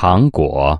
糖果。